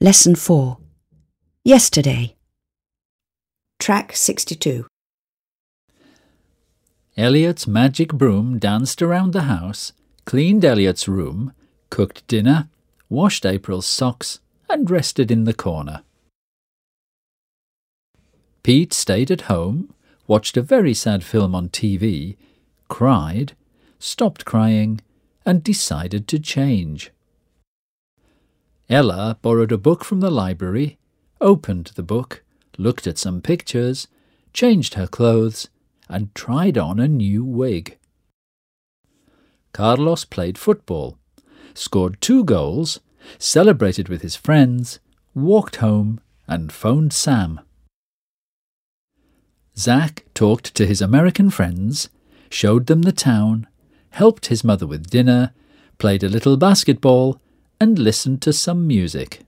Lesson 4. Yesterday. Track 62. Elliot's magic broom danced around the house, cleaned Elliot's room, cooked dinner, washed April's socks, and rested in the corner. Pete stayed at home, watched a very sad film on TV, cried, stopped crying, and decided to change. Ella borrowed a book from the library, opened the book, looked at some pictures, changed her clothes, and tried on a new wig. Carlos played football, scored two goals, celebrated with his friends, walked home, and phoned Sam. Zach talked to his American friends, showed them the town, helped his mother with dinner, played a little basketball, and listen to some music.